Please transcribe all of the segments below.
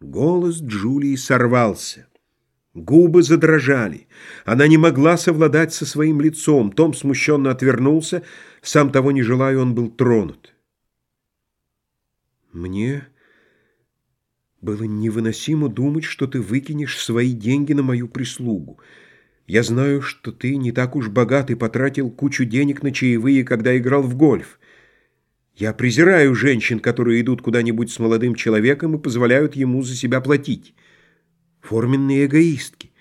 Голос Джулии сорвался. Губы задрожали. Она не могла совладать со своим лицом. Том смущенно отвернулся. Сам того не желая, он был тронут. Мне было невыносимо думать, что ты выкинешь свои деньги на мою прислугу. Я знаю, что ты не так уж богат и потратил кучу денег на чаевые, когда играл в гольф. Я презираю женщин, которые идут куда-нибудь с молодым человеком и позволяют ему за себя платить. Форменные эгоистки.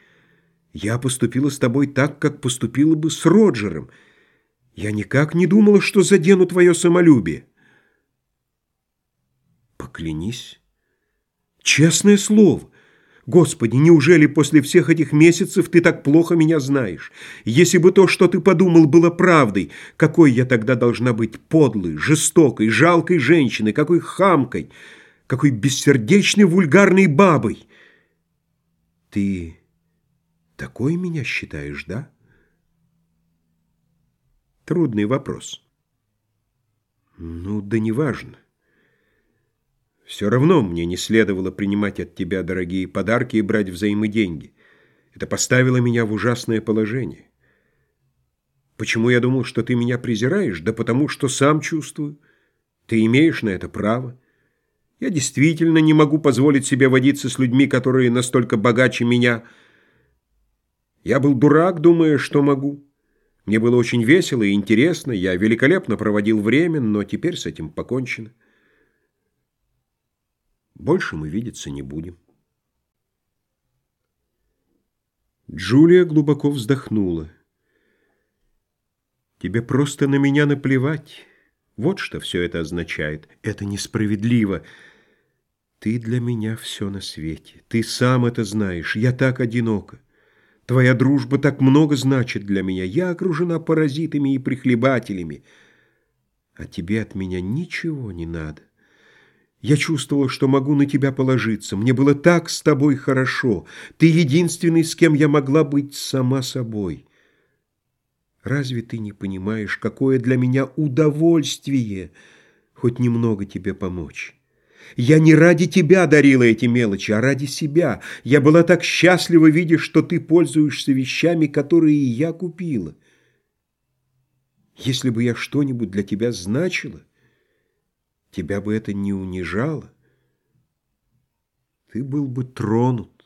Я поступила с тобой так, как поступила бы с Роджером. Я никак не думала, что задену твое самолюбие. Поклянись. Честное слово. Господи, неужели после всех этих месяцев ты так плохо меня знаешь? Если бы то, что ты подумал, было правдой, какой я тогда должна быть подлой, жестокой, жалкой женщиной, какой хамкой, какой бессердечной, вульгарной бабой? Ты такой меня считаешь, да? Трудный вопрос. Ну, да неважно. Все равно мне не следовало принимать от тебя дорогие подарки и брать взаймы деньги. Это поставило меня в ужасное положение. Почему я думал, что ты меня презираешь? Да потому что сам чувствую. Ты имеешь на это право. Я действительно не могу позволить себе водиться с людьми, которые настолько богаче меня. Я был дурак, думая, что могу. Мне было очень весело и интересно, я великолепно проводил время, но теперь с этим покончено. Больше мы видеться не будем. Джулия глубоко вздохнула. Тебе просто на меня наплевать. Вот что все это означает. Это несправедливо. Ты для меня все на свете. Ты сам это знаешь. Я так одинока. Твоя дружба так много значит для меня. Я окружена паразитами и прихлебателями. А тебе от меня ничего не надо. Я чувствовала, что могу на тебя положиться. Мне было так с тобой хорошо. Ты единственный, с кем я могла быть сама собой. Разве ты не понимаешь, какое для меня удовольствие хоть немного тебе помочь? Я не ради тебя дарила эти мелочи, а ради себя. Я была так счастлива, видя, что ты пользуешься вещами, которые я купила. Если бы я что-нибудь для тебя значила, тебя бы это не унижало. Ты был бы тронут.